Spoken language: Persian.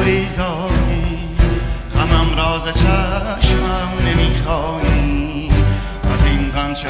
گریزانی. غمم راز چشمم نمی‌خوانی. از این غم چه